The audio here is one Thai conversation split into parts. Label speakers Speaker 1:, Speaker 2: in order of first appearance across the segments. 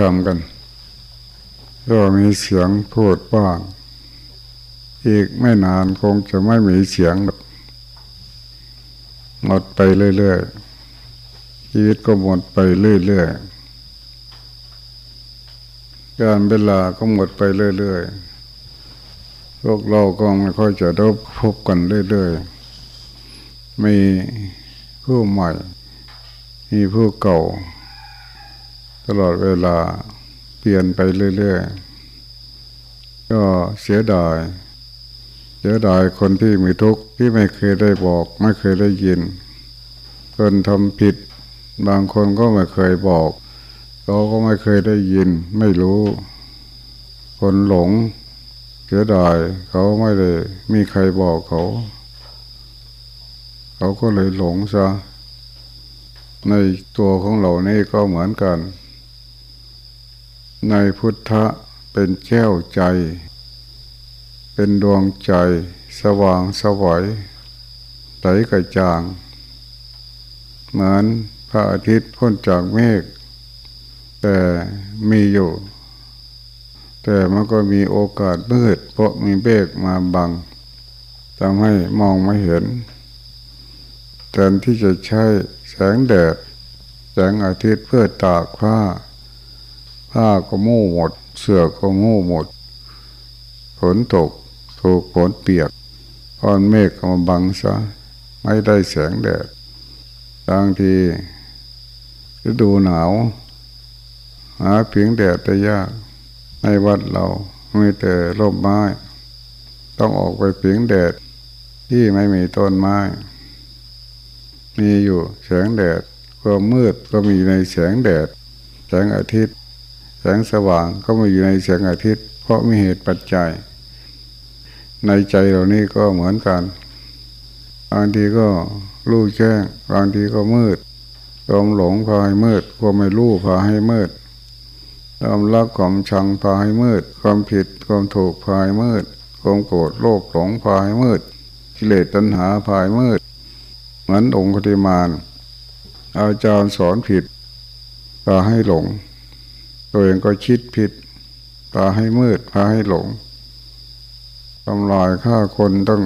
Speaker 1: ทำกัน ก็มีเสียงพูดบ้างอีกไม่นานคงจะไม่มีเสียงหมดไปเรื่อยๆชีวิตก็หมดไปเรื่อยๆการเวลาก็หมดไปเรื่อยๆพวกเราก็ไม่ค่อยจะได้พบกันเรื่อยๆมีผู้ใหม่ มีผู้เก่า ตลอดเวลาเปลี่ยนไปเรื่อยๆ ก็เสียดายเสียดายคนที่มีทุกข์ที่ไม่เคยได้บอก ไม่เคยได้ยิน คนทำผิด บางคนก็ไม่เคยบอกเขาก็ไม่เคยได้ยิน ไม่รู้ คนหลงเสียดายเขาไม่ได้มีใครบอกเขา เขาก็เลยหลงซะในตัวของเรานี่ก็เหมือนกัน ในพุทธะเป็นแก้วใจ เป็นดวงใจ สว่างสวัยไหลกระจ่าง เหมือนพระอาทิตย์พ้นจากเมฆ แต่มีอยู่ แต่มันก็มีโอกาสมืด เพราะมีเมฆมาบังทำให้มองไม่เห็นแทนที่จะใช้แสงแดด แสงอาทิตย์เพื่อตากผ้า ผ้าก็มู่หมด เสื้อก็มู่หมดฝนตกถูกฝนเปียกก้อนเมฆก็มาบังซะไม่ได้แสงแดดบางทีฤดูหนาวหาเพียงแดดได้ยากในวัดเราไม่แต่ร่มไม้ ต้องออกไปเพียงแดดที่ไม่มีต้นไม้ มีอยู่แสงแดดความมืดก็มีในแสงแดด แสงอาทิตย์ แสงสว่างก็มีอยู่ในแสงอาทิตย์ เพราะมีเหตุปัจจัย ในใจเรานี่ก็เหมือนกันบางทีก็รู้แจ้งบางทีก็มืดความหลงพาให้มืดความไม่รู้พาให้มืดความรักความชังพาให้มืด ความผิดความถูกพาให้มืด ความโกรธโลภหลงพาให้มืดกิเลสตัณหาพาให้มืดเหมือนองค์ปฏิมานอาจารย์สอนผิดพาให้หลง ตัวเองก็คิดผิดพาให้มืดพาให้หลงทำลายฆ่าคนตั้ง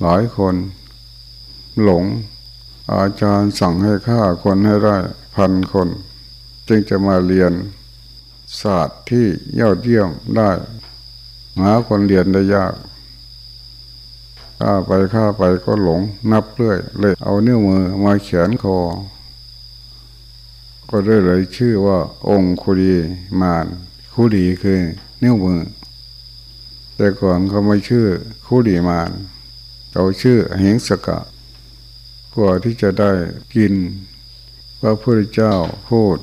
Speaker 1: หลายคน หลง อาจารย์สั่งให้ฆ่าคนให้ได้พันคน จึงจะมาเรียนศาสตร์ที่ยอดเยี่ยมได้หาคนเรียนได้ยากข้าไปข้าไปก็หลงนับเรื่อยเลยเอานิ้วมือมาเขียนคอ ก็ได้เลยชื่อว่า องคุรีมานคุรีคือนิ้วมือ แต่ก่อนเขาไม่ชื่อคุรีมานเขาชื่อเหงสกะกว่าที่จะได้กินพระพุทธเจ้าพูด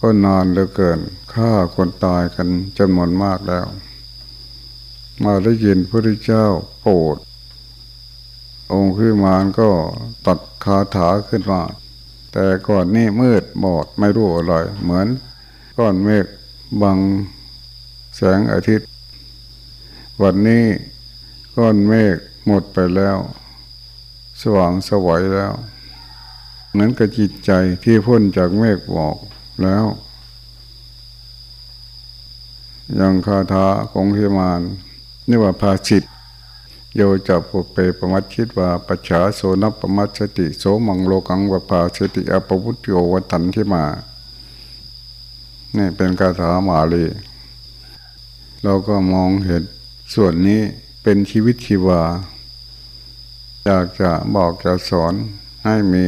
Speaker 1: ก็นานเหลือเกินฆ่าคนตายกันจำนวนมากแล้ว มาได้ยินพระพุทธเจ้าโปรดองค์ขึ้นมานก็ตัดคาถาขึ้นมา แต่ก่อนนี่มืดบอดไม่รู้อะไรเหมือนก้อนเมฆบังแสงอาทิตย์ วันนี้ก้อนเมฆหมดไปแล้ว สว่างสวัยแล้วเหมือนกับจิตใจที่พ้นจากเมฆบอกแล้วยังคาถาของเฮมานนี่ว่าภาชิต โยจับปุเปปมัดคิดว่าปัจฉาโสนปมัชสติโสมังโลกังวภาสติอปวุตโยวัตันที่มา นี่เป็นคาถามาลีเราก็มองเห็นส่วนนี้เป็นชีวิตชีวา อยากจะบอกจะสอนให้มี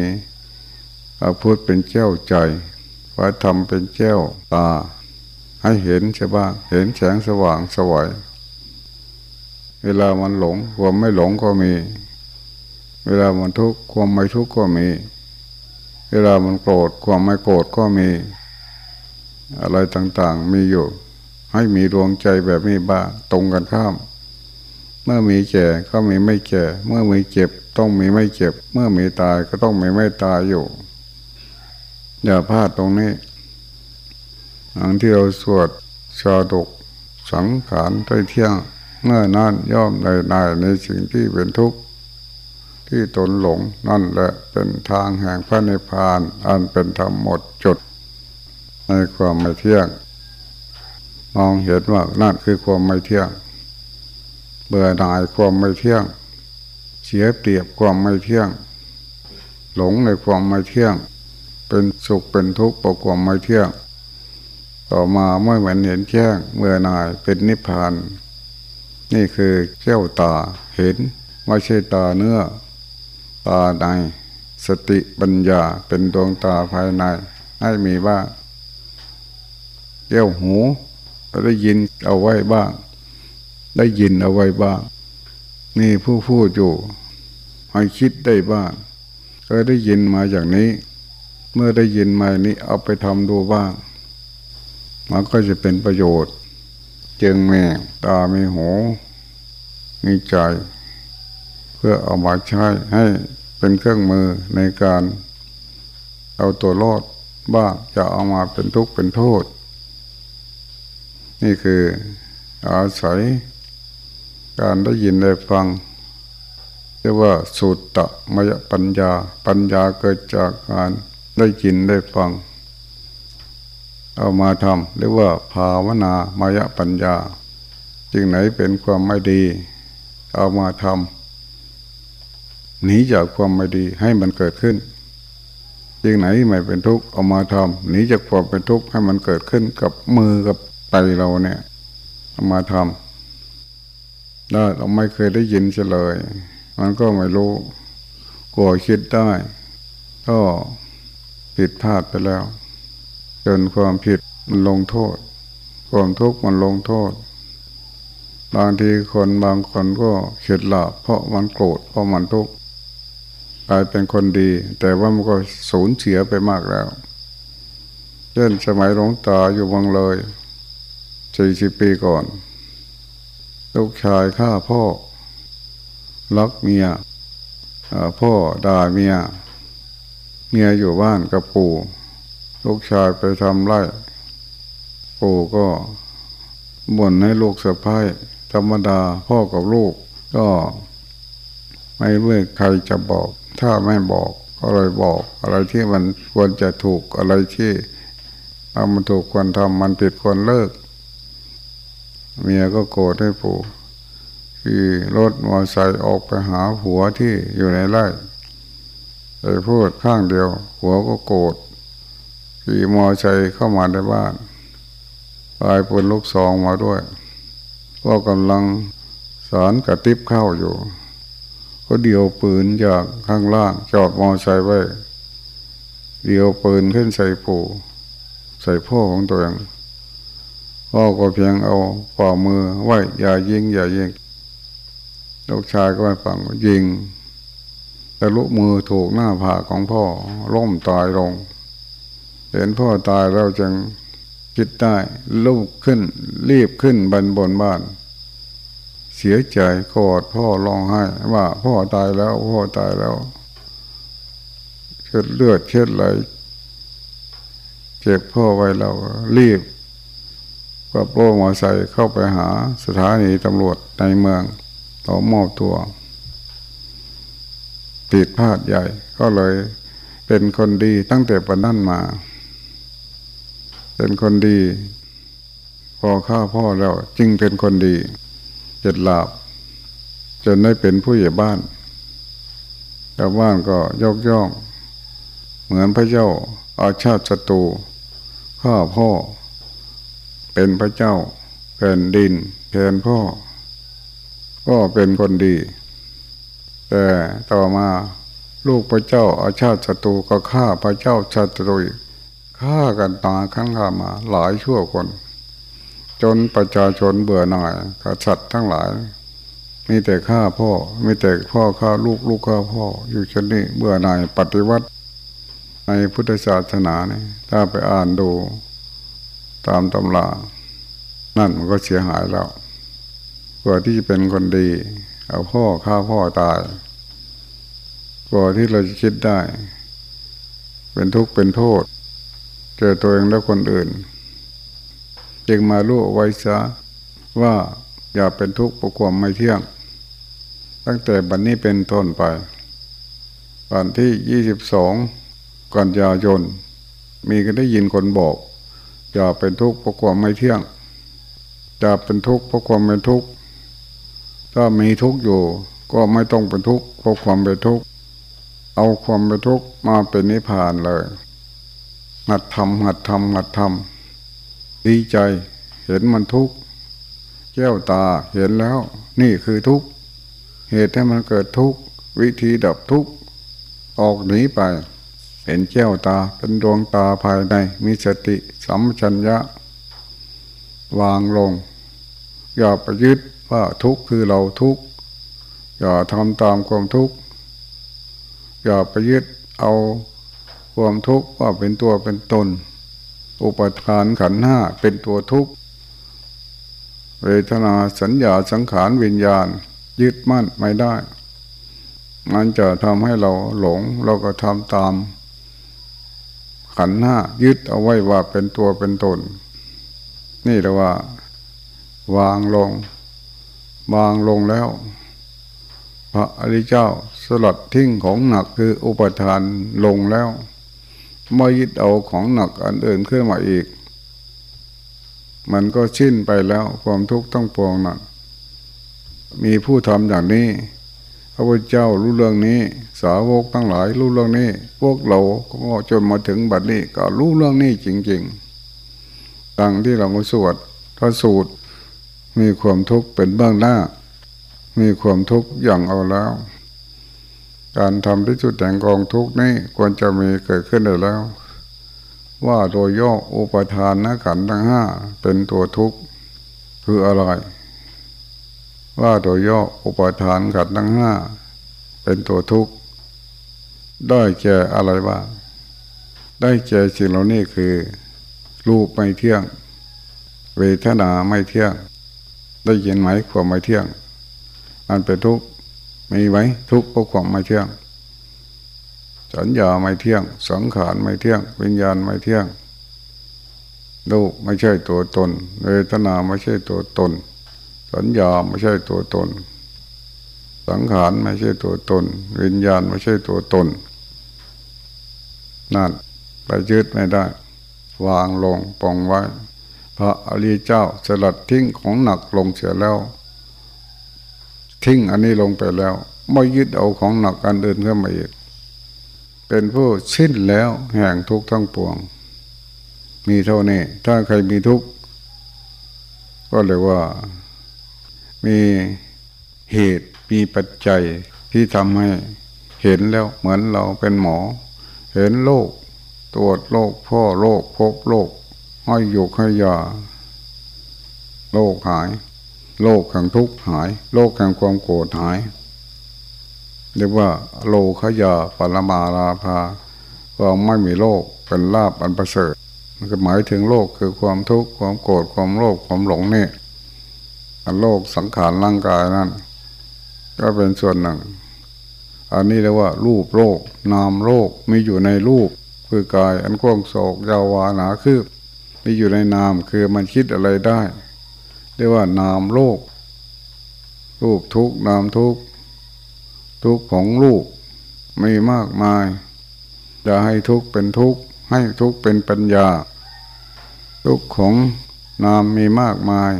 Speaker 1: พระพุทธเป็นเจ้าใจพระธรรมเป็นเจ้าตา ให้เห็นใช่บ้างเห็นแสงสว่างสวย เวลามันหลง ความไม่หลงก็มี เวลามันทุกข์ความไม่ทุกข์ก็มี เวลามันโกรธความไม่โกรธก็มี อะไรต่างๆมีอยู่ ให้มีดวงใจแบบนี้บ้างตรงกันข้าม เมื่อมีแก่ก็มีไม่แก่ เมื่อมีเจ็บต้องมีไม่เจ็บ เมื่อมีตายก็ต้องมีไม่ตายอยู่ อย่าพลาดตรงนี้อันที่เราสวดชาดกสังขารใต้เที่ยง เมื่อนั้นย่อมในในในสิ่งที่เป็นทุกข์ที่ตนหลงนั่นแหละเป็นทางแห่งพระนิพพาน อันเป็นธรรมหมดจด ในความไม่เที่ยง มองเห็นว่านั่นคือความไม่เที่ยง เบื่อหน่ายความไม่เที่ยง เสียเปรียบความไม่เที่ยง หลงในความไม่เที่ยง เป็นสุขเป็นทุกข์เพราะความไม่เที่ยง ต่อมาเมื่อเหมือนเห็นแจ้งเมื่อหน่ายเป็นนิพพาน นี่คือแก้วตาเห็นไม่ใช่ตาเนื้อ ตาในสติปัญญาเป็นดวงตาภายใน ให้มีบ้างแก้วหูได้ยินเอาไว้บ้าง ได้ยินเอาไว้บ้าง นี่ผู้พูดอยู่ให้คิดได้บ้างเคยได้ยินมาอย่างนี้ เมื่อได้ยินมานี้เอาไปทำดูบ้าง มันก็จะเป็นประโยชน์ จึงแม่ตาไมีหู มีใจ เพื่อเอามาใช้ให้เป็นเครื่องมือในการ เอาตัวรอดบ้างจะเอามาเป็นทุกข์เป็นโทษ นี่คืออาศัยการได้ยินได้ฟังเรียกว่าสุตตะมยปัญญา ปัญญาเกิดจากการได้ยินได้ฟัง เอามาทำเรียกว่าภาวนามายปัญญา จึงไหนเป็นความไม่ดี เอามาทำหนีจากความไม่ดีให้มันเกิดขึ้นจึงไหนไม่เป็นทุกข์เอามาทำหนีจากความเป็นทุกข์ให้มันเกิดขึ้นกับมือกับไตเราเนี่ยเอามาทำได้เราไม่เคยได้ยินเฉลย มันก็ไม่รู้กลัวคิดได้ ก็ผิดพลาดไปแล้ว จนความผิดมันลงโทษ ความทุกข์มันลงโทษ บางทีคนบางคนก็เข็ดหลาบเพราะมันโกรธเพราะมันทุกข์กลายเป็นคนดี แต่ว่ามันก็สูญเสียไปมากแล้วเช่นสมัยหลวงตาอยู่วังเลยสี่สิบปีก่อน ลูกชายฆ่าพ่อลักเมียพ่อด่าเมีย เมียอยู่บ้านกับปู่ ลูกชายไปทำไร่ ปู่ก็บ่นให้ลูกสะพ้าย ธรรมดาพ่อกับลูกก็ไม่รู้ใครจะบอก ถ้าไม่บอกก็เลยบอก อะไรที่มันควรจะถูกอะไรที่ทำมันถูกควรทำมันผิดควรเลิก เมียก็โกรธให้ปู่ขี่รถมอไซค์ออกไปหาผัวที่อยู่ในไร่ไปพูดข้างเดียว หัวก็โกรธขี่มอไซค์เข้ามาในบ้านปลายปืนลูกซองมาด้วย ก็กำลังสารกระติบเข้าอยู่ ก็เดียวปืนจากข้างล่างจอดมอไซค์ไว้ เดียวปืนขึ้นใส่ปู่ใส่พ่อของตัวเองพ่อก็เพียงเอาฝ่ามือไว้อย่ายิงอย่ายิงลูกชายก็ไม่ฟังยิงแต่ลุมือถูกหน้าผากของพ่อล้มตายลง เห็นพ่อตายแล้วจึง คิดได้ลูกขึ้น รีบขึ้นบนบนบ้าน เสียใจกอดพ่อร้องไห้ ว่าพ่อตายแล้วพ่อตายแล้วเช็ดเลือดเช็ดไหลเจ็บพ่อไว้เรารีบกับโลมอใส่เข้าไปหาสถานีตำรวจในเมืองต่อมอบตัวผิดพลาดใหญ่ก็เลยเป็นคนดีตั้งแต่ปัจนั้นมา เป็นคนดี พอฆ่าพ่อแล้ว จึงเป็นคนดี เจ็ดหลาบ จนได้เป็นผู้ใหญ่บ้านชาวบ้านก็ยกย่อง เหมือนพระเจ้าอาชาติศัตรูข้าพ่อ เป็นพระเจ้าแผ่นดินแทนพ่อ ก็เป็นคนดี แต่ต่อมาลูกพระเจ้าอาชาติศัตรูก็ฆ่าพระเจ้าชาติตรู ฆ่ากันตาครั้งข้ามา หลายชั่วคน จนประชาชนเบื่อหน่ายกษัตริย์ทั้งหลาย มีแต่ฆ่าพ่อ มีแต่พ่อฆ่าลูกลูกฆ่าพ่อ อยู่เช่นนี้เบื่อหน่ายปฏิวัติ ในพุทธศาสนาเนี่ยถ้าไปอ่านดูตามตำรา นั่นมันก็เสียหายแล้วกว่าที่จะเป็นคนดี เอาพ่อฆ่าพ่อตายกว่าที่เราจะคิดได้ เป็นทุกข์เป็นโทษ เจอตัวเองแล้วคนอื่น จึงมาลู่ไว้ซะว่าอย่าเป็นทุกข์ประความไม่เที่ยง ตั้งแต่บัดนนี้เป็นต้นไปวันที่ยี่สิบสองกันยายนมีก็ได้ยินคนบอก อย่าเป็นทุกข์เพราะความไม่เที่ยงจะเป็นทุกข์เพราะความเป็นทุกข์ถ้ามีทุกข์อยู่ ก็ไม่ต้องเป็นทุกข์เพราะความเป็นทุกข์เอาความเป็นทุกข์มาเป็นนิพพานเลย หัดทำหัดทำหัดทำดีใจ เห็นมันทุกข์แก้วตาเห็นแล้ว นี่คือทุกข์เหตุให้มันเกิดทุกข์วิธีดับทุกข์ออกหนีไป เห็นแก้วตาเป็นดวงตาภายในมีสติสัมชัญญะ วางลง อย่าไปยึดว่าทุกข์คือเราทุกข์อย่าทำตามความทุกข์อย่าไปยึดเอา ความทุกข์ว่าเป็นตัวเป็นตน อุปทานขันห้าเป็นตัวทุกข์เวทนาสัญญาสังขารวิญญาณ ยึดมั่นไม่ได้ มันจะทำให้เราหลงเราก็ทำตาม ขันห้ายึดเอาไว้ว่าเป็นตัวเป็นตน นี่แหละว่า วางลง วางลงแล้ว พระอริเจ้าสลัดทิ้งของหนักคืออุปทานลงแล้ว ไม่ยึดเอาของหนักอันอื่นขึ้นมาอีก มันก็ชิ้นไปแล้วความทุกข์ต้องปวงนั้นมีผู้ทำอย่างนี้พระพุทธเจ้ารู้เรื่องนี้ สาวกทั้งหลายรู้เรื่องนี้ พวกเราก็จนมาถึงบัดนี้ก็รู้เรื่องนี้จริงๆดังที่เราสวดพระสูตร มีความทุกข์เป็นเบื้องหน้า มีความทุกข์อย่างเอาแล้ว การทำที่จุดแห่งกองทุกนี้ควรจะมีเกิดขึ้นได้แล้ว ว่าโดยย่ออุปทานนะขันทั้งห้าเป็นตัวทุกข์คืออะไรว่าโดยย่ออุปทานขันทั้งห้าเป็นตัวทุกข์ได้แก่อะไรบ้างได้แก่สิ่งเหล่านี้คือ รูปไม่เที่ยง เวทนาไม่เที่ยง ได้ยินไหมความไม่เที่ยงมันเป็นทุกข์ มีไหมทุกข์เพราะความไม่เที่ยง สัญญาไม่เที่ยง สังขารไม่เที่ยง วิญญาณไม่เที่ยงรูปไม่ใช่ตัวตนเวทนาไม่ใช่ตัวตน สัญญาไม่ใช่ตัวตน สังขารไม่ใช่ตัวตน วิญญาณไม่ใช่ตัวตน นั่นไปยึดไม่ได้ วางลงปองไว้ พระอริยเจ้าสลัดทิ้งของหนักลงเสียแล้ว ทิ้งอันนี้ลงไปแล้ว ไม่ยึดเอาของหนักอันเดินเข้ามาอีกเป็นผู้สิ้นแล้วแห่งทุกข์ทั้งปวง มีเท่านี้ ถ้าใครมีทุกข์ก็เลยว่ามีเหตุมีปัจจัยที่ทำให้เห็นแล้วเหมือนเราเป็นหมอ เห็นโรคตรวจโรคพ่อโรคพบโรคให้หยุกให้ยาโรคหาย โลกแห่งทุกข์หาย โลกแห่งความโกรธหาย เรียกว่า โลขยาปรมาราภาก็ไม่มีโลกเป็นลาบอันประเสริฐมันก็หมายถึงโลกคือความทุกข์ความโกรธความโลภความหลงนี่โลกสังขารร่างกายนั่นก็เป็นส่วนหนึ่ง อันนี้เรียกว่า รูปโลก นามโลกมีอยู่ในรูป คือกายอันกว้างโศกยาวานาคืบมีอยู่ในนามคือมันคิดอะไรได้ เรียกว่านามโลก รูปทุกนามทุกทุกของลูกมีมากมาย จะให้ทุกเป็นทุกให้ทุกเป็นปัญญา ทุกของนามมีมากมาย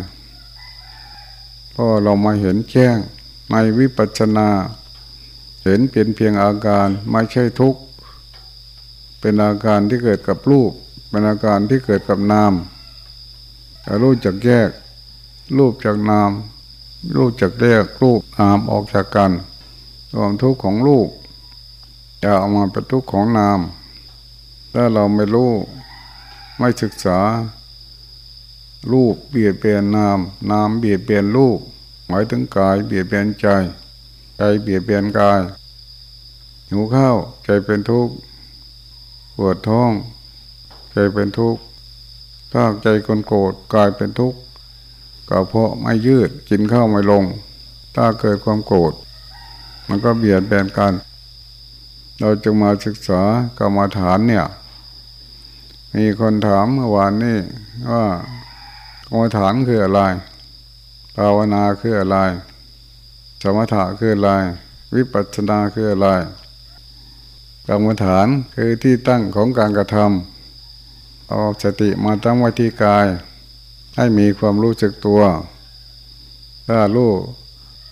Speaker 1: เพราะเรามาเห็นแจ้งในวิปัสสนา เห็นเปลี่ยนเพียงอาการไม่ใช่ทุกเป็นอาการที่เกิดกับรูป เป็นอาการที่เกิดกับนามแต่รู้จักแยก รูปจากนาม รูปจากเรียกรูปนามออกจากกันความทุกข์ของรูปจะเอามาเป็นทุกข์ของนาม ถ้าเราไม่รู้ ไม่ศึกษา รูปเบียดเบียนนาม นามเบียดเบียนรูป หมายถึงกายเบียดเบียนใจ ใจเบียดเบียนกายหิวข้าวใจเป็นทุกข์ปวดท้อง ใจเป็นทุกข์ถ้าใจคนโกรธกายเป็นทุกข์ ก็เพราะไม่ยืดกินข้าวไม่ลง ถ้าเกิดความโกรธมันก็เบียดแบนกัน เราจึงมาศึกษากรรมฐานเนี่ย มีคนถามเมื่อวานนี้ว่ากรรมฐานคืออะไร ภาวนาคืออะไร สมถะคืออะไร วิปัสสนาคืออะไร กรรมฐานคือที่ตั้งของการกระทำเอาสติมาตั้งไว้ที่กาย ให้มีความรู้สึกตัว ถ้ารู้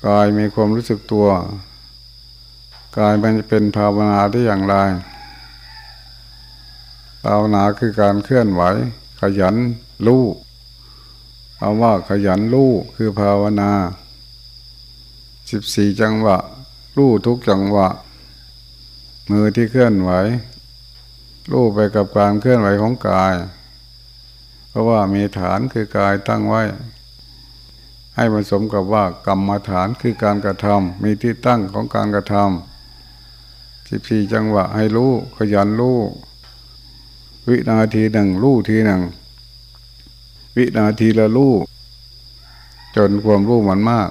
Speaker 1: กายมีความรู้สึกตัว กายมันจะเป็นภาวนาได้อย่างไร ภาวนาคือการเคลื่อนไหว ขยันรู้เอาว่าขยันรู้คือภาวนาสิบสี่จังหวะรู้ทุกจังหวะ มือที่เคลื่อนไหวรู้ไปกับการเคลื่อนไหวของกาย เพราะว่ามีฐานคือกายตั้งไว้ ให้ผสมกับว่ากรรมฐานคือการกระทำมีที่ตั้งของการกระทำสิบสี่จังหวะให้รู้ขยันรู้วินาทีหนึ่งรู้ทีหนึ่งวินาทีละรู้จนความรู้มันมาก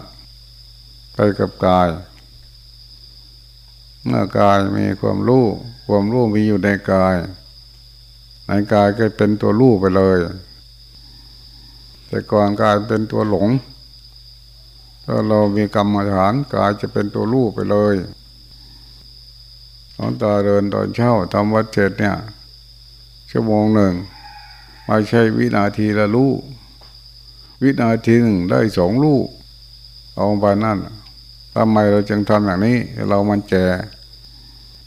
Speaker 1: ไปกับกาย เมื่อกายมีความรู้ความรู้มีอยู่ในกายในกายก็เป็นตัวรู้ไปเลย แต่ก่อนกายเป็นตัวหลง ถ้าเรามีกรรมฐานกายจะเป็นตัวรู้ไปเลยตอนตาเดินตอนเช้าทำวัดเจ็ดเนี่ย ชั่วโมงหนึ่งไม่ใช่วินาทีละรู้วินาทีหนึ่งได้สองลูกเอาไปนั่นทำไมเราจึงทำอย่างนี้ เรามันแก่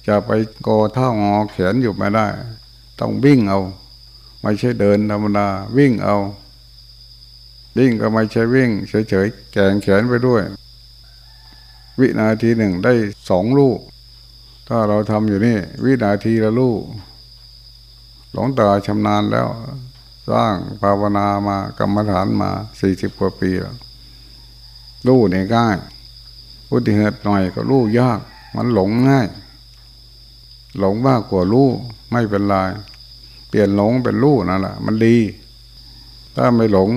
Speaker 1: จะไปโกเท่างอแขนอยู่ไม่ได้ ต้องวิ่งเอา ไม่ใช่เดินธรรมดาวิ่งเอา วิ่งก็ไม่ใช่วิ่ง เฉยๆแกงแขนไปด้วย วินาทีหนึ่งได้สองลูก ถ้าเราทำอยู่นี่ วินาทีละลูก หลงตาชำนาญแล้ว สร้างภาวนามากรรมฐานมาสี่สิบกว่าปีแล้วลูกเนี่ยง่ายพุทธิเหตุหน่อยก็ลูกยาก มันหลงง่าย หลงมากกว่ารู้ไม่เป็นไรเปลี่ยนหลงเป็นรู้นั่นแหละมันดี ถ้าไม่หลง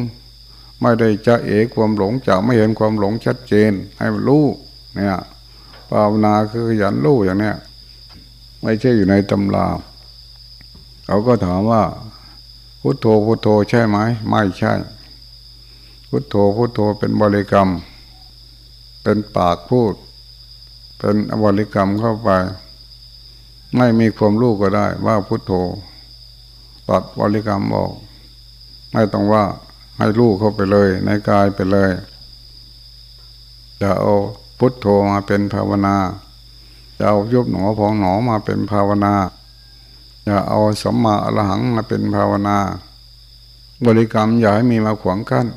Speaker 1: ไม่ได้จะเอกความหลงจะไม่เห็นความหลงชัดเจน ให้มันรู้เนี่ยภาวนาคือขยันรู้อย่างเนี้ยไม่ใช่อยู่ในตำราเขาก็ถามว่า พุทโธพุทโธใช่ไหมไม่ใช่ พุทโธพุทโธเป็นบริกรรม เป็นปากพูด เป็นบริกรรมเข้าไป ไม่มีความรู้ก็ได้ว่าพุทโธตัดบริกรรมออก ไม่ต้องว่า ให้รู้เข้าไปเลย ในกายไปเลยจะเอาพุทโธมาเป็นภาวนาจะเอายุบหนอพองหนอมาเป็นภาวนาจะเอาสัมมาอรหังมาเป็นภาวนา บริกรรมอย่าให้มีมาขวางกั้น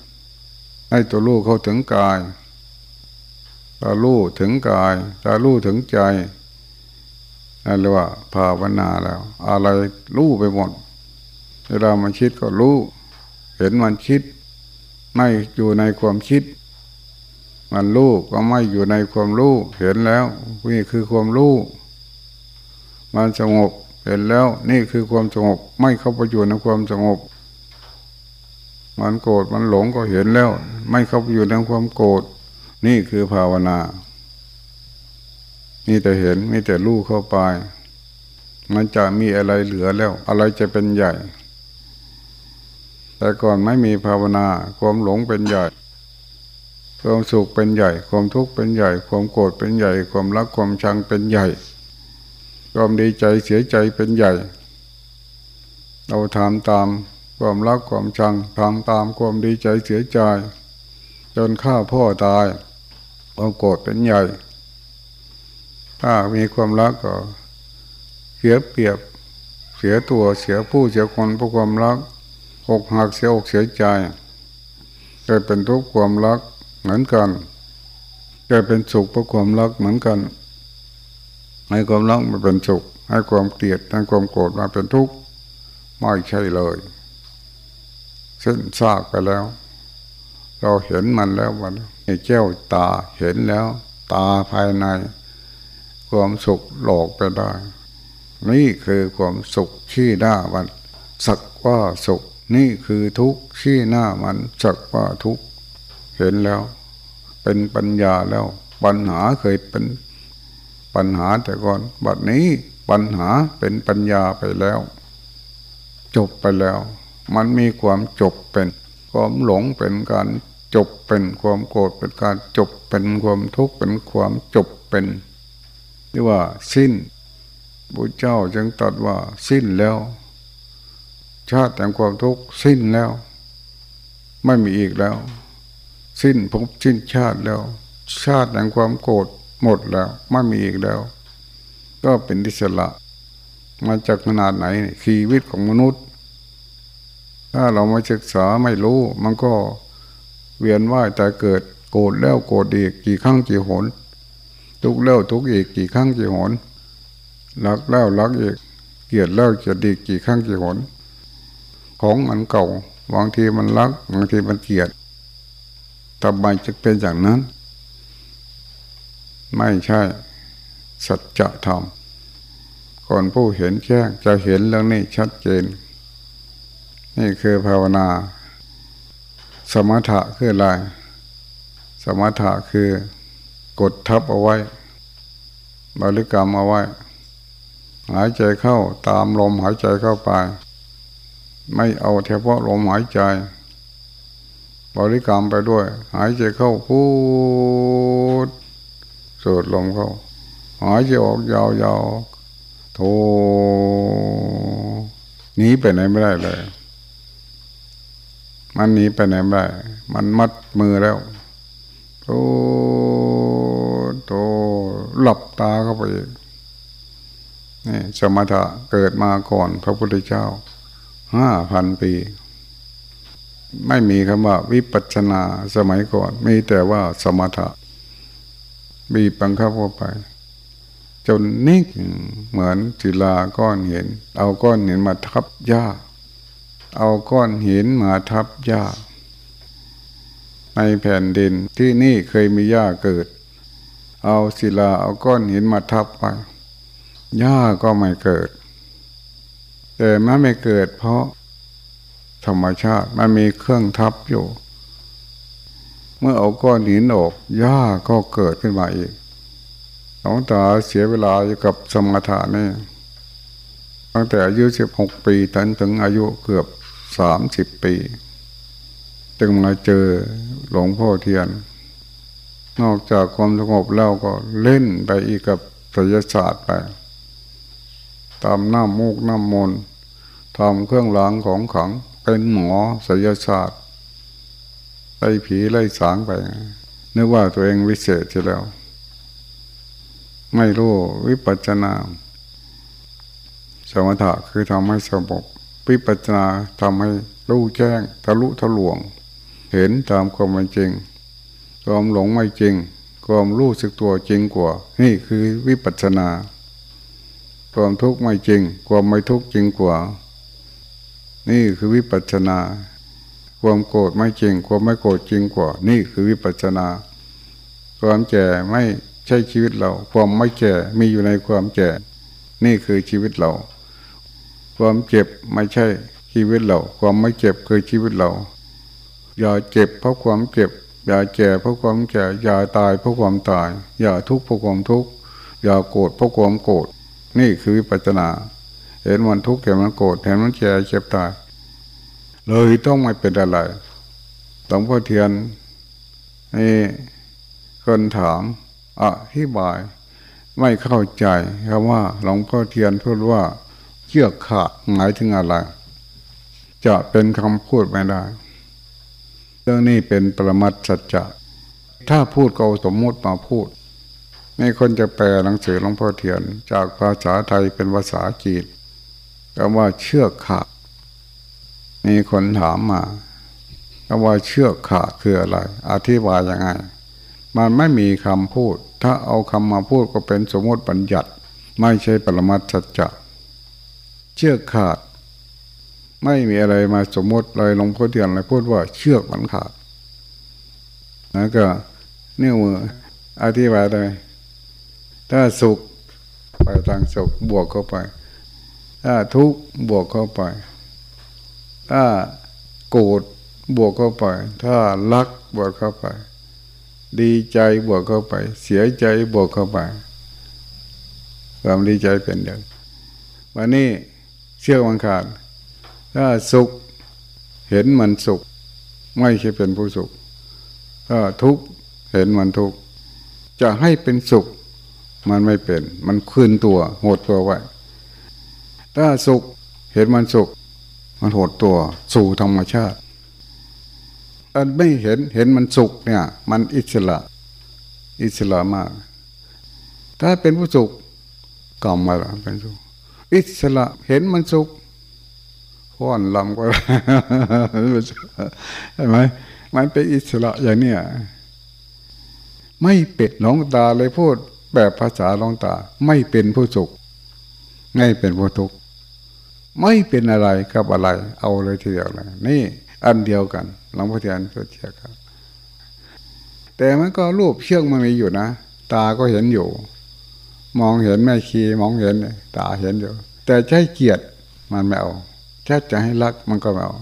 Speaker 1: ให้ตัวรู้เข้าถึงกายตารู้ถึงกายตารู้ถึงใจนั่นเรียกว่าภาวนาแล้ว อะไรรู้ไปหมดเวลามันคิดก็รู้ เห็นมันคิด ไม่อยู่ในความคิด มันรู้ก็ไม่อยู่ในความรู้เห็นแล้วนี่คือความรู้มันสงบเห็นแล้วนี่คือความสงบไม่เข้าไปอยู่ในความสงบ มันโกรธมันหลงก็เห็นแล้ว ไม่เข้าไปอยู่ในความโกรธนี่คือภาวนามีแต่เห็นมีแต่รู้เข้าไป มันจะมีอะไรเหลือแล้ว อะไรจะเป็นใหญ่ แต่ก่อนไม่มีภาวนา ความหลงเป็นใหญ่ ความสุขเป็นใหญ่ ความทุกข์เป็นใหญ่ ความโกรธเป็นใหญ่ ความรักความชังเป็นใหญ่ ความดีใจเสียใจเป็นใหญ่ เราทำตามความรักความชังทำตามความดีใจเสียใจ จนฆ่าพ่อตาย ความโกรธเป็นใหญ่ ถ้ามีความรักก็เสียเปรียบ เสียตัวเสียผู้เสียคนเพราะความรัก อกหักเสียอกเสียใจเกิดเป็นทุกข์ความรักเหมือนกันเกิดเป็นสุขเพราะความรักเหมือนกัน ให้ความรักมาเป็นสุข ให้ความเกลียดให้ความโกรธมาเป็นทุกข์ไม่ใช่เลยเส้นซากไปแล้ว เราเห็นมันแล้ววันนี้แก้วตาเห็นแล้ว ตาภายใน ความสุขหลอกไปได้ นี่คือความสุขที่หน้ามัน สักว่าสุข นี่คือทุกข์ที่หน้ามันสักว่าทุกข์เห็นแล้ว เป็นปัญญาแล้ว ปัญหาเคยเป็นปัญหาแต่ก่อนบัดนี้ปัญหาเป็นปัญญาไปแล้ว จบไปแล้ว มันมีความจบเป็น ความหลงเป็นการจบเป็นความโกรธเป็นการจบเป็นความทุกข์เป็นความจบเป็นหรือว่าสิ้นพระเจ้าจึงตรัสว่าสิ้นแล้ว ชาติแห่งความทุกข์สิ้นแล้ว ไม่มีอีกแล้ว สิ้นภพสิ้นชาติแล้ว ชาติแห่งความโกรธหมดแล้ว ไม่มีอีกแล้ว ก็เป็นทิศละมาจากขนาดไหนชีวิตของมนุษย์ ถ้าเราไม่ศึกษาไม่รู้ มันก็เวียนว่ายแต่เกิดโกรธแล้วโกรธอีกกี่ครั้งกี่หนทุกแล้วทุกอีกกี่ครั้งกี่หนรักแล้วรักอีกเกลียดแล้วเกลียดอีกกี่ครั้งกี่หน ของมันเก่าบางทีมันรักบางทีมันเกลียดทำไมจะเป็นอย่างนั้น ไม่ใช่ สัจธรรมคนผู้เห็นแจ้งจะเห็นเรื่องนี้ชัดเจน นี่คือภาวนา สมถะคืออะไร สมถะคือกดทับเอาไว้บริกรรมเอาไว้ หายใจเข้าตามลมหายใจเข้าไป ไม่เอาเฉพาะลมหายใจ บริกรรมไปด้วย หายใจเข้าพูดสูดลมเข้า หายใจออกยาวๆโทหนีไปไหนไม่ได้เลย มันหนีไปไหนไม่ได้ มันมัดมือแล้วโทโทหลับตาเข้าไปนี่สมถะเกิดมาก่อนพระพุทธเจ้า ห้าพันปี ไม่มีคำว่า วิปัสนาสมัยก่อน มีแต่ว่าสมถะบีบบังคับเข้าไป จนนิ่งเหมือนศิลาก้อนหิน เอาก้อนหินมาทับหญ้า เอาก้อนหินมาทับหญ้า ในแผ่นดินที่นี่เคยมีหญ้าเกิด เอาศิลาเอาก้อนหินมาทับไปหญ้าก็ไม่เกิด แต่มันไม่เกิดเพราะธรรมชาติมันมีเครื่องทับอยู่ เมื่อเอาก้อนหินออกหญ้าก็เกิดขึ้นมาอีกหลวงตาเสียเวลาอยู่กับสมถะนี่ตั้งแต่อายุสิบหกปีจนถึงอายุเกือบสามสิบปี จึงมาเจอหลวงพ่อเทียน นอกจากความสงบแล้วก็เล่นไปอีกกับศิลศาสตร์ไป ตามน้ำมูกน้ำมน ทำเครื่องล้างของขัง เป็นหมอศิลศาสตร์ไล่ผีไล่สางไปนึกว่าตัวเองวิเศษจะแล้ว ไม่รู้วิปัจนา สมถะคือทำให้สงบวิปัจนาทำให้รู้แจ้ง ทะลุทะลวง เห็นตามความเป็นจริง ความหลงไม่จริง ความรู้สึกตัวจริงกว่า นี่คือวิปัจนา ความทุกข์ไม่จริง ความไม่ทุกข์จริงกว่า นี่คือวิปัจนา ความโกรธไม่จริง ความไม่โกรธจริงกว่า นี่คือวิปัสสนา ความแก่ไม่ใช่ชีวิตเรา ความไม่แก่มีอยู่ในความแก่ นี่คือชีวิตเรา ความเจ็บไม่ใช่ชีวิตเรา ความไม่เจ็บคือชีวิตเรา อย่าเจ็บเพราะความเจ็บ อย่าแก่เพราะความแก่ อย่าตายเพราะความตาย อย่าทุกข์เพราะความทุกข์ อย่าโกรธเพราะความโกรธ นี่คือวิปัสสนา เห็นมันทุกข์เห็นมันโกรธเห็นมันแก่เจ็บตายเลยต้องไม่เป็นอะไรหลวงพ่อเทียนนี่คนถามอธิบาย ไม่เข้าใจคำว่าหลวงพ่อเทียนพูดว่าเชือกขาดหมายถึงอะไร จะเป็นคำพูดไม่ได้ เรื่องนี้เป็นปรมัตสัจจะถ้าพูดก็สมมติมาพูดในคนจะแปลหนังสือหลวงพ่อเทียน จากภาษาไทยเป็นภาษาจีน คำว่าเชือกขาด มีคนถามมาว่าเชือกขาดคืออะไร อธิบายยังไง มันไม่มีคำพูด ถ้าเอาคำมาพูดก็เป็นสมมติบัญญัติ ไม่ใช่ปรมัตสัจจะเชือกขาด ไม่มีอะไรมาสมมติเลยหลวงพ่อเดียนเลยพูดว่าเชือกมันขาดแล้วก็นิ้วมืออธิบายเลยถ้าสุขไปทางสุขบวกเข้าไป ถ้าทุกข์บวกเข้าไป ถ้าโกรธบวกเข้าไป ถ้ารักบวกเข้าไป ดีใจบวกเข้าไป เสียใจบวกเข้าไป ความดีใจเป็นเดิมวันนี้เชื่อวังขาด ถ้าสุขเห็นมันสุข ไม่ใช่เป็นผู้สุข ถ้าทุกข์เห็นมันทุกข์จะให้เป็นสุข มันไม่เป็น มันคืนตัวหดตัวไว้ ถ้าสุขเห็นมันสุข มันหดตัวสู่ธรรมชาติอันไม่เห็นเห็นมันสุขเนี่ย มันอิสระ อิสระมาก ถ้าเป็นผู้สุขกล่อมมาเป็นสุขอิสระเห็นมันสุขพ้อนลำก็ใช่ไหมมันเป็นอิสระอย่างเนี้ยไม่เป็ดหลงตาเลยพูดแบบภาษาหลงตา ไม่เป็นผู้สุขไม่เป็นผู้ทุกข์ ไม่เป็นอะไรกับอะไร เอาเลยทีเดียวเลยนี่อันเดียวกันหลวงพ่อเทียนก็เทียครับ แต่มันก็รูปเชื่องมันมีอยู่นะ ตาก็เห็นอยู่ มองเห็นแม่ชีมองเห็น ตาเห็นอยู่ แต่ใช้เกียรติมันไม่เอาแค่จะให้รักมันก็ไม่เอา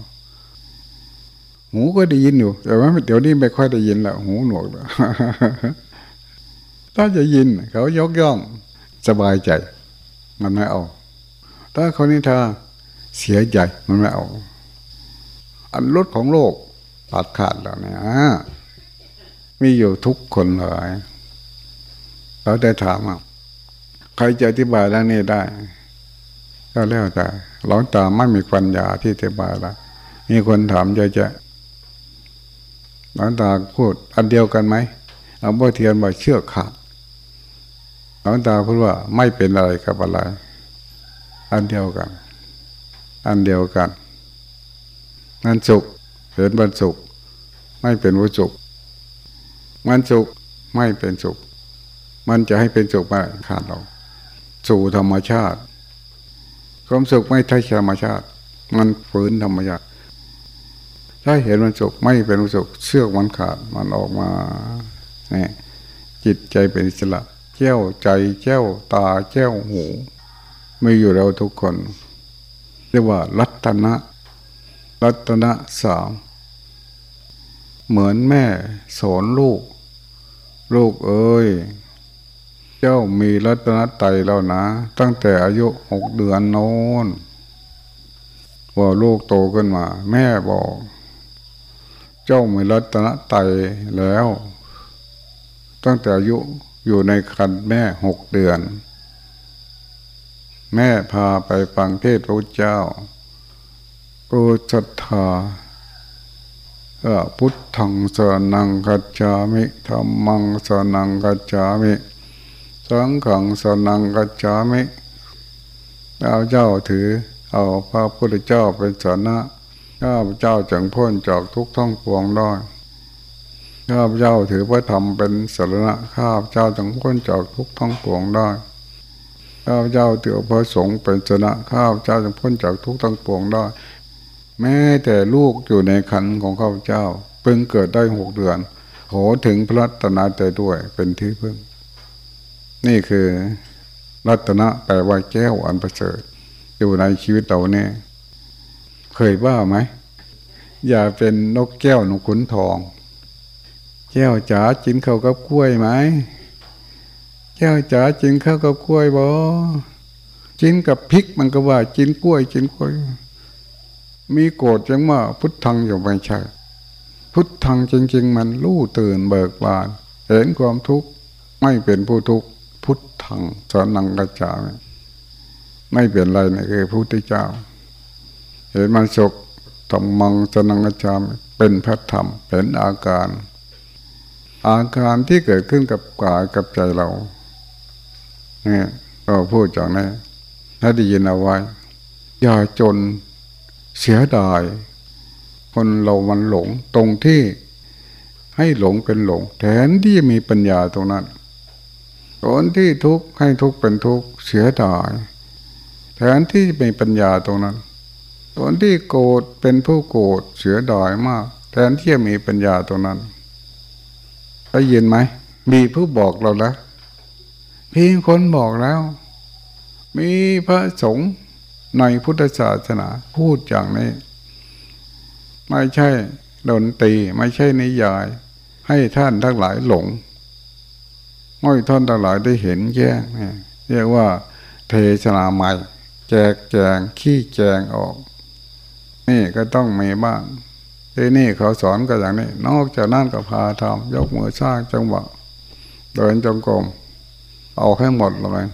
Speaker 1: หูก็ได้ยินอยู่ แต่ว่าเดี๋ยวนี้ไม่ค่อยได้ยินแล้วหูหนวกแล้วถ้าจะยินเขายกย่องสบายใจ มันไม่เอา ถ้าเขานิทาเสียใจมันไม่เอา อันลดของโลกตัดขาดแล้วเนี่ยมีอยู่ทุกคนเลยเราได้ถามว่าใครจะอธิบายเรื่องนี้ได้ ก็แล้วแต่หลงตาไม่มีปัญญาที่อธิบายละมีคนถามเยอะแยะหลวงตาพูด อันเดียวกันไหมหลวงพ่เทียนบอกเชื่อขาดหลวงตาพูดว่าไม่เป็นอะไรกับอะไร อันเดียวกัน อันเดียวกันมันสุขเห็นมันสุขไม่เป็นวุสุขมันสุขไม่เป็นสุขมันจะให้เป็นสุขมาขาดเราสู่ธรรมชาติ ความสุขไม่ใช่ธรรมชาติ มันฝืนธรรมชาติถ้าเห็นมันสุขไม่เป็นสุขเชือกมันขาดมันออกมาเนี่ยจิตใจเป็นอิสระเจ้าใจเจ้าตาเจ้าหู มีอยู่เราทุกคน เรียกว่ารัตนะ รัตนะสามเหมือนแม่สอนลูก ลูกเอ้ย เจ้ามีรัตนไตแล้วนะ ตั้งแต่อายุหกเดือนโน้นว่าลูกโตขึ้นมา แม่บอก เจ้ามีรัตนไตแล้ว ตั้งแต่อายุอยู่ในคันแม่หกเดือน แม่พาไปฟังเทศพระเจ้ากูศรัทธาพุทธังสนังกัจจามิธรรมังสนังกัจจามิสังขังสนังกัจจามิเอาเจ้าถือ เอาพระพุทธเจ้าเป็นสนะข้าพเจ้าจังพ้นจากทุกท่องปวงได้ข้าพเจ้าถือพระธรรมเป็นสรณะข้าพเจ้าจังพ้นจากทุกท่องปวงได้ ข้าเจ้าถือพระสงฆ์เป็นสนะข้าพเจ้าจังพ้นจากทุกท่องปวงได้ แม้แต่ลูกอยู่ในขันของข้าพเจ้าเพิ่งเกิดได้หกเดือนโหถึงพระรัตนใจด้วยเป็นที่พึ่ง นี่คือรัตนะแปลว่าแก้วอันประเสริฐอยู่ในชีวิตเราเนี่ยเคยว่าไหม อย่าเป็นนกแก้วนกขุนทอง แก้วจ๋าจินข้ากับกล้วยไหม แก้วจ๋าจินข้าวกับกล้วยบ่จินกับพริกมันก็ว่าจินกล้วยจินกล้วย มีโกรธยังว่า พุทธังอยู่ไม่ใช่พุทธังจริง ๆ มันรู้ตื่นเบิกบาน เห็นความทุกข์ไม่เป็นผู้ทุกข์พุทธังสอนังกระจาไม่เปลี่ยนอะไรนี่คือพระพุทธเจ้า เห็นมันสุขธรรมังสนังกระจามเป็นพระธรรมเป็นอาการ อาการที่เกิดขึ้นกับกายกับใจเรา นี่ยเราพูดจากนี้ถ้าได้ยินเอาไว้ อย่าจนเสียดาย คนเรามันหลงตรงที่ให้หลงเป็นหลง แทนที่มีปัญญาตรงนั้นคนที่ทุกข์ให้ทุกข์เป็นทุกข์เสียดาย แทนที่มีปัญญาตรงนั้นคนที่โกรธเป็นผู้โกรธเสียดายมาก แทนที่จะมีปัญญาตรงนั้นได้ยินไหมมีผู้บอกเราแล้ว เพียงคนบอกแล้ว มีพระสงฆ์ในพุทธศาสนาพูดอย่างนี้ ไม่ใช่ดนตรีไม่ใช่นิยาย ให้ท่านทั้งหลายหลงให้ท่านทั้งหลายได้เห็นแย้งเรียกว่า เทศนาใหม่แจกแจงขี้แจงออก นี่ก็ต้องมีบ้างที่นี่เขาสอนก็อย่างนี้ นอกจากนั่นก็พาทำยกมือสร้างจังหวะเดินจงกรม เอาให้หมดเลย